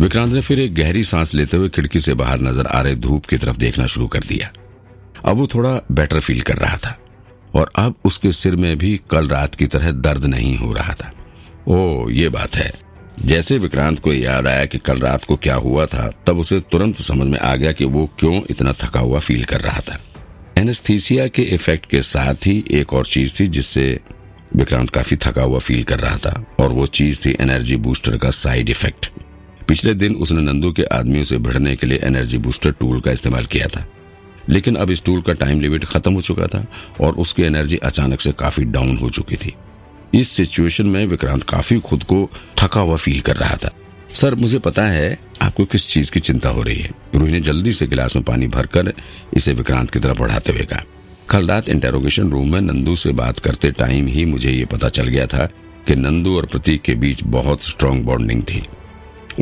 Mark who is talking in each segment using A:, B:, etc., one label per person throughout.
A: विक्रांत ने फिर एक गहरी सांस लेते हुए खिड़की से बाहर नज़र आ रहे धूप की तरफ़ देखना शुरू कर दिया। अब वो थोड़ा बेटर फील कर रहा था और अब उसके सिर में भी कल रात की तरह दर्द नहीं हो रहा था। ओ, ये बात है। जैसे विक्रांत को याद आया कि कल रात को क्या हुआ था, तब उसे तुरंत समझ में आ गया कि वो क्यों इतना थका हुआ फील कर रहा था। एनेस्थीसिया के इफ़ेक्ट के साथ ही एक और चीज़ थी जिससे विक्रांत काफ़ी थका हुआ फील कर रहा था और वो चीज़ थी एनर्जी बूस्टर का साइड इफ़ेक्ट पिछले दिन उसने नंदू के आदमियों से भिड़ने के लिए एनर्जी बूस्टर टूल का इस्तेमाल किया था। लेकिन अब इस टूल का टाइम लिमिट खत्म हो चुका था और उसकी एनर्जी अचानक से काफ़ी डाउन हो चुकी थी। इस सिचुएशन में विक्रांत काफ़ी खुद को थका हुआ फील कर रहा था। सर, मुझे पता है आपको किस चीज़ की चिंता हो रही है। रूही ने जल्दी से गिलास में पानी भरकर इसे विक्रांत की तरफ़ बढ़ाते हुए कहा। कल रात इंटेरोगेशन रूम में नंदू से बात करते टाइम ही मुझे ये पता चल गया था कि नंदू और प्रतीक के बीच बहुत स्ट्रांग बॉन्डिंग थी।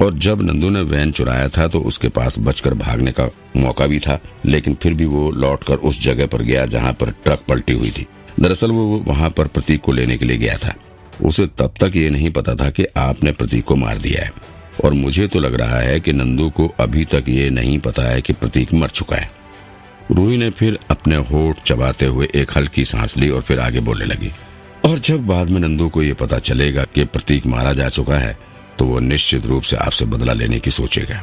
A: और जब नंदू ने वैन चुराया था तो उसके पास बचकर भागने का मौका भी था, लेकिन फिर भी वो लौटकर उस जगह पर गया जहाँ पर ट्रक पलटी हुई थी। दरअसल वो वहाँ पर प्रतीक को लेने के लिए गया था। उसे तब तक ये नहीं पता था कि आपने प्रतीक को मार दिया है। और मुझे तो लग रहा है कि नंदू को अभी तक ये नहीं पता है कि प्रतीक मर चुका है। रूही ने फिर अपने होठ चबाते हुए एक हल्की सांस ली और फिर आगे बोलने लगी। और जब बाद में नंदू को ये पता चलेगा कि प्रतीक मारा जा चुका है तो वो निश्चित रूप से आपसे बदला लेने की सोचेगा।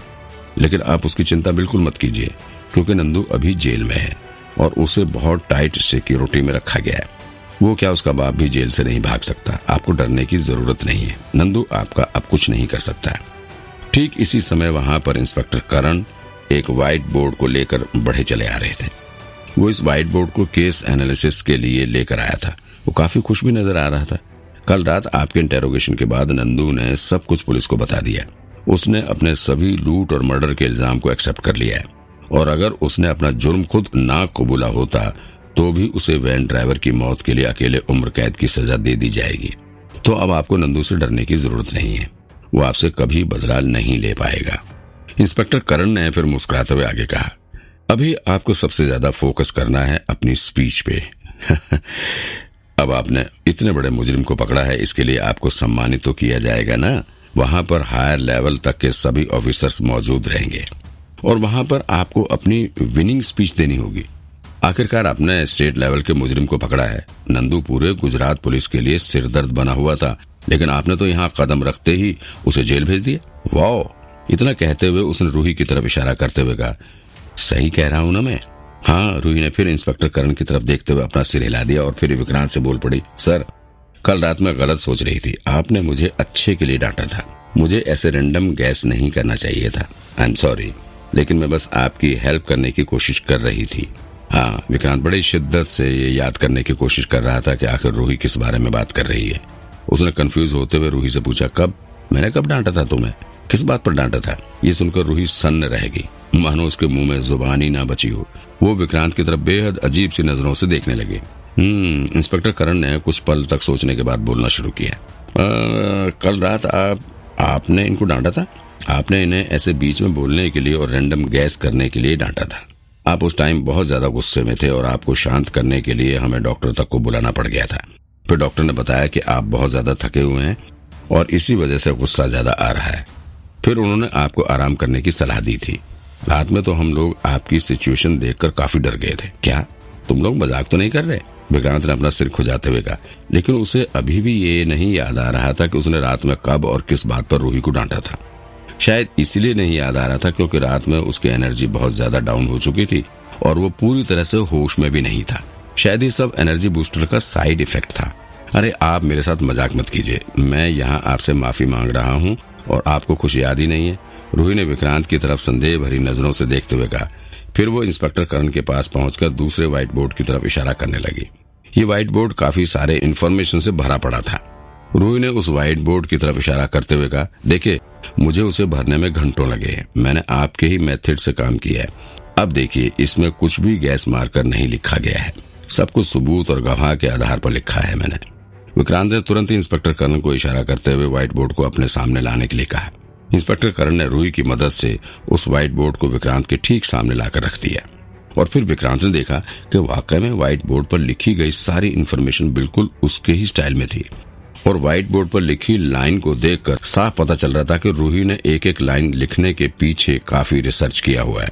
A: लेकिन आप उसकी चिंता बिल्कुल मत कीजिए, क्योंकि नंदू अभी जेल में है और उसे बहुत टाइट सिक्योरिटी में रखा गया है। वो क्या उसका बाप भी जेल से नहीं भाग सकता? आपको डरने की ज़रूरत नहीं है। नंदू आपका अब कुछ नहीं कर सकता। ठीक इसी समय वहाँ पर इंस्पेक्टर करण एक व्हाइट बोर्ड को लेकर बढ़े चले आ रहे थे। वो इस व्हाइट बोर्ड को केस एनालिसिस के लिए लेकर आया था। वो काफ़ी खुश भी नज़र आ रहा था। कल रात आपके इंटेरोगेशन के बाद नंदू ने सब कुछ पुलिस को बता दिया। उसने अपने सभी लूट और मर्डर के इल्ज़ाम को एक्सेप्ट कर लिया है। और अगर उसने अपना जुर्म खुद ना कबूला होता तो भी उसे वैन ड्राइवर की मौत के लिए अकेले उम्र कैद की सजा दे दी जाएगी। तो अब आपको नंदू से डरने की ज़रूरत नहीं है। वो आपसे कभी बदला नहीं ले पाएगा। इंस्पेक्टर करण ने फिर मुस्कुराते हुए आगे कहा, अभी आपको सबसे ज़्यादा फोकस करना है अपनी स्पीच पे। अब आपने इतने बड़े मुजरिम को पकड़ा है, इसके लिए आपको सम्मानित तो किया जाएगा ना? वहाँ पर हायर लेवल तक के सभी ऑफिसर्स मौजूद रहेंगे। और वहाँ पर आपको अपनी विनिंग स्पीच देनी होगी। आखिरकार आपने स्टेट लेवल के मुजरिम को पकड़ा है। नंदू पूरे गुजरात पुलिस के लिए सिरदर्द बना हुआ था, लेकिन आपने तो यहाँ कदम रखते ही उसे जेल भेज दिया। वाह इतना कहते हुए उसने रूही की तरफ़ इशारा करते हुए कहा, सही कह रहा हूँ ना मैं? हाँ रूही ने फिर इंस्पेक्टर करण की तरफ़ देखते हुए अपना सिर हिला दिया और फिर विक्रांत से बोल पड़ी, सर, कल रात में गलत सोच रही थी। आपने मुझे अच्छे के लिए डांटा था। मुझे ऐसे रेंडम गैस नहीं करना चाहिए था। आई एम सॉरी लेकिन मैं बस आपकी हेल्प करने की कोशिश कर रही थी। हाँ विक्रांत बड़ी शिद्दत से ये याद करने की कोशिश कर रहा था कि आखिर रूही किस बारे में बात कर रही है। उसने कंफ्यूज होते हुए रूही से पूछा, कब? मैंने कब डांटा था तुम्हें? किस बात पर डांटा था? ये सुनकर रूही सन्न रहेगी मानो उसके मुँह में ज़ुबान ही ना बची हो। वो विक्रांत की तरफ़ बेहद अजीब सी नज़रों से देखने लगे। हम्म इंस्पेक्टर करण ने कुछ पल तक सोचने के बाद बोलना शुरू किया। आ, कल रात आप आपने इनको डांटा था? आपने इन्हें ऐसे बीच में बोलने के लिए और रैंडम गैस करने के लिए डांटा था। आप उस टाइम बहुत ज़्यादा गुस्से में थे और आपको शांत करने के लिए हमें डॉक्टर तक को बुलाना पड़ गया था। फिर डॉक्टर ने बताया कि आप बहुत ज़्यादा थके हुए हैं और इसी वजह से गुस्सा ज़्यादा आ रहा है। फिर उन्होंने आपको आराम करने की सलाह दी थी। रात में तो हम लोग आपकी सिचुएशन देखकर काफ़ी डर गए थे। क्या? तुम लोग मज़ाक तो नहीं कर रहे? विक्रांत ने अपना सिर खुजाते हुए कहा। लेकिन उसे अभी भी ये नहीं याद आ रहा था कि उसने रात में कब और किस बात पर रूही को डांटा था। शायद इसलिए नहीं याद आ रहा था क्योंकि रात में उसकी एनर्जी बहुत ज़्यादा डाउन हो चुकी थी और वो पूरी तरह से होश में भी नहीं था। शायद ये सब एनर्जी बूस्टर का साइड इफ़ेक्ट था। अरे, आप मेरे साथ मज़ाक मत कीजिए। मैं यहाँ आपसे माफ़ी मांग रहा हूँ और आपको कुछ याद ही नहीं है। रूही ने विक्रांत की तरफ़ संदेह भरी नज़रों से देखते हुए कहा। फिर वो इंस्पेक्टर करण के पास पहुंचकर दूसरे व्हाइट बोर्ड की तरफ़ इशारा करने लगी। ये व्हाइट बोर्ड काफ़ी सारे इन्फॉर्मेशन से भरा पड़ा था। रूही ने उस व्हाइट बोर्ड की तरफ़ इशारा करते हुए कहा, देखिए, मुझे उसे भरने में घंटों लगे हैं। मैंने आपके ही मेथड से काम किया है। अब देखिए, इसमें कुछ भी गैस मारकर नहीं लिखा गया है। सब कुछ सबूत और गवाह के आधार पर लिखा है मैंने। विक्रांत ने तुरंत ही इंस्पेक्टर करण को इशारा करते हुए व्हाइट बोर्ड को अपने सामने लाने के लिए कहा। इंस्पेक्टर करण ने रूही की मदद से उस व्हाइट बोर्ड को विक्रांत के ठीक सामने लाकर रख दिया और फिर विक्रांत ने देखा कि वाकई में व्हाइट बोर्ड पर लिखी गई सारी इन्फॉर्मेशन बिल्कुल उसके ही स्टाइल में थी। और व्हाइट बोर्ड पर लिखी लाइन को देखकर साफ़ पता चल रहा था कि रूही ने एक एक लाइन लिखने के पीछे काफ़ी रिसर्च किया हुआ है।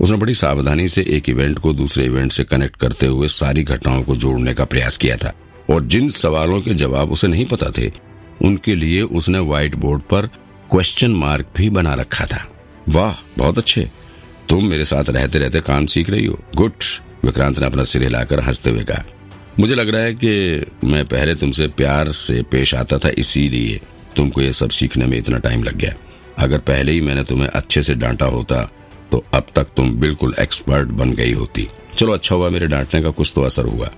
A: उसने बड़ी सावधानी से एक इवेंट को दूसरे इवेंट से कनेक्ट करते हुए सारी घटनाओं को जोड़ने का प्रयास किया था। और जिन सवालों के जवाब उसे नहीं पता थे, उनके लिए उसने व्हाइट बोर्ड पर क्वेश्चन मार्क भी बना रखा था। वाह, बहुत अच्छे। तुम मेरे साथ रहते रहते काम सीख रही हो। गुड विक्रांत ने अपना सिर हिलाकर हँसते हुए कहा, मुझे लग रहा है कि मैं पहले तुमसे प्यार से पेश आता था, इसीलिए तुमको ये सब सीखने में इतना टाइम लग गया। अगर पहले ही मैंने तुम्हें अच्छे से डांटा होता तो अब तक तुम बिल्कुल एक्सपर्ट बन गई होती। चलो अच्छा हुआ मेरे डांटने का कुछ तो असर हुआ।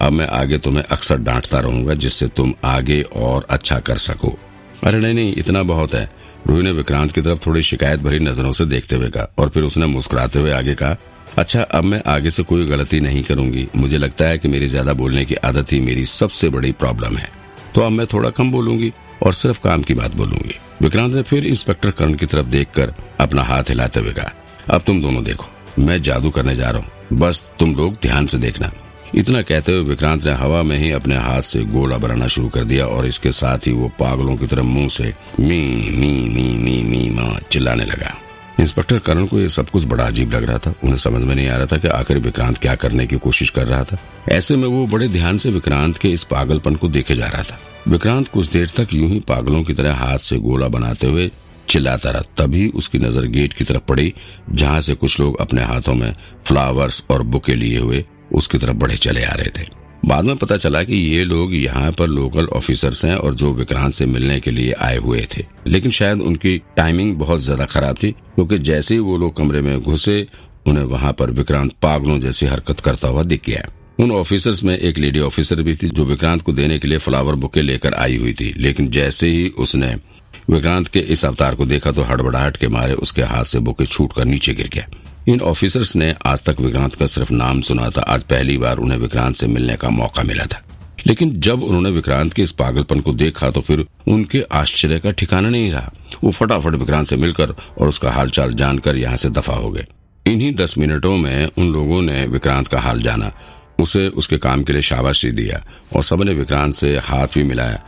A: अब मैं आगे तुम्हें अक्सर डांटता रहूँगा, जिससे तुम आगे और अच्छा कर सको। अरे नहीं नहीं, इतना बहुत है। रूही ने विक्रांत की तरफ़ थोड़ी शिकायत भरी नज़रों से देखते हुए कहा और फिर उसने मुस्कुराते हुए आगे कहा अच्छा अब मैं आगे से कोई गलती नहीं करूँगी। मुझे लगता है कि मेरी ज़्यादा बोलने की आदत ही मेरी सबसे बड़ी प्रॉब्लम है। तो अब मैं थोड़ा कम बोलूँगी और सिर्फ़ काम की बात बोलूँगी। विक्रांत ने फिर इंस्पेक्टर कर्ण की तरफ़ देखकर अपना हाथ हिलाते हुए कहा, अब तुम दोनों देखो, मैं जादू करने जा रहा हूँ। बस तुम लोग ध्यान से देखना। इतना कहते हुए विक्रांत ने हवा में ही अपने हाथ से गोला बनाना शुरू कर दिया और इसके साथ ही वो पागलों की तरह मुँह से मी मी मी मी मी, माँ चिल्लाने लगा। इंस्पेक्टर करण को ये सब कुछ बड़ा अजीब लग रहा था। उन्हें समझ में नहीं आ रहा था कि आखिर विक्रांत क्या करने की कोशिश कर रहा था। ऐसे में वो बड़े ध्यान से विक्रांत के इस पागलपन को देखे जा रहा था। विक्रांत कुछ देर तक यूँ ही पागलों की तरह हाथ से गोला बनाते हुए चिल्लाता रहा। तभी उसकी नज़र गेट की तरफ़ पड़ी, जहाँ से कुछ लोग अपने हाथों में फ्लावर्स और बुके लिए हुए उसकी तरफ़ बढ़े चले आ रहे थे। बाद में पता चला कि ये लोग यहाँ पर लोकल ऑफिसर्स हैं और जो विक्रांत से मिलने के लिए आए हुए थे। लेकिन शायद उनकी टाइमिंग बहुत ज़्यादा खराब थी, क्योंकि जैसे ही वो लोग कमरे में घुसे, उन्हें वहाँ पर विक्रांत पागलों जैसी हरकत करता हुआ दिख गया। उन ऑफिसर्स में एक लेडी ऑफिसर भी थी, जो विक्रांत को देने के लिए फ्लावर बुके लेकर आई हुई थी। लेकिन जैसे ही उसने विक्रांत के इस अवतार को देखा तो हड़बड़ाहट के मारे उसके हाथ से बुके छूट कर नीचे गिर गया। इन ऑफिसर्स ने आज तक विक्रांत का सिर्फ़ नाम सुना था। आज पहली बार उन्हें विक्रांत से मिलने का मौका मिला था। लेकिन जब उन्होंने विक्रांत के इस पागलपन को देखा तो फिर उनके आश्चर्य का ठिकाना नहीं रहा। वो फटाफट विक्रांत से मिलकर और उसका हालचाल जानकर यहाँ से दफ़ा हो गए। इन्हीं दस मिनटों में उन लोगों ने विक्रांत का हाल जाना, उसे उसके काम के लिए शाबाशी दिया और सबने विक्रांत से हाथ भी मिलाया।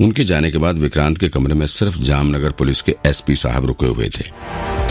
A: उनके जाने के बाद विक्रांत के कमरे में सिर्फ़ जामनगर पुलिस के एसपी साहब रुके हुए थे।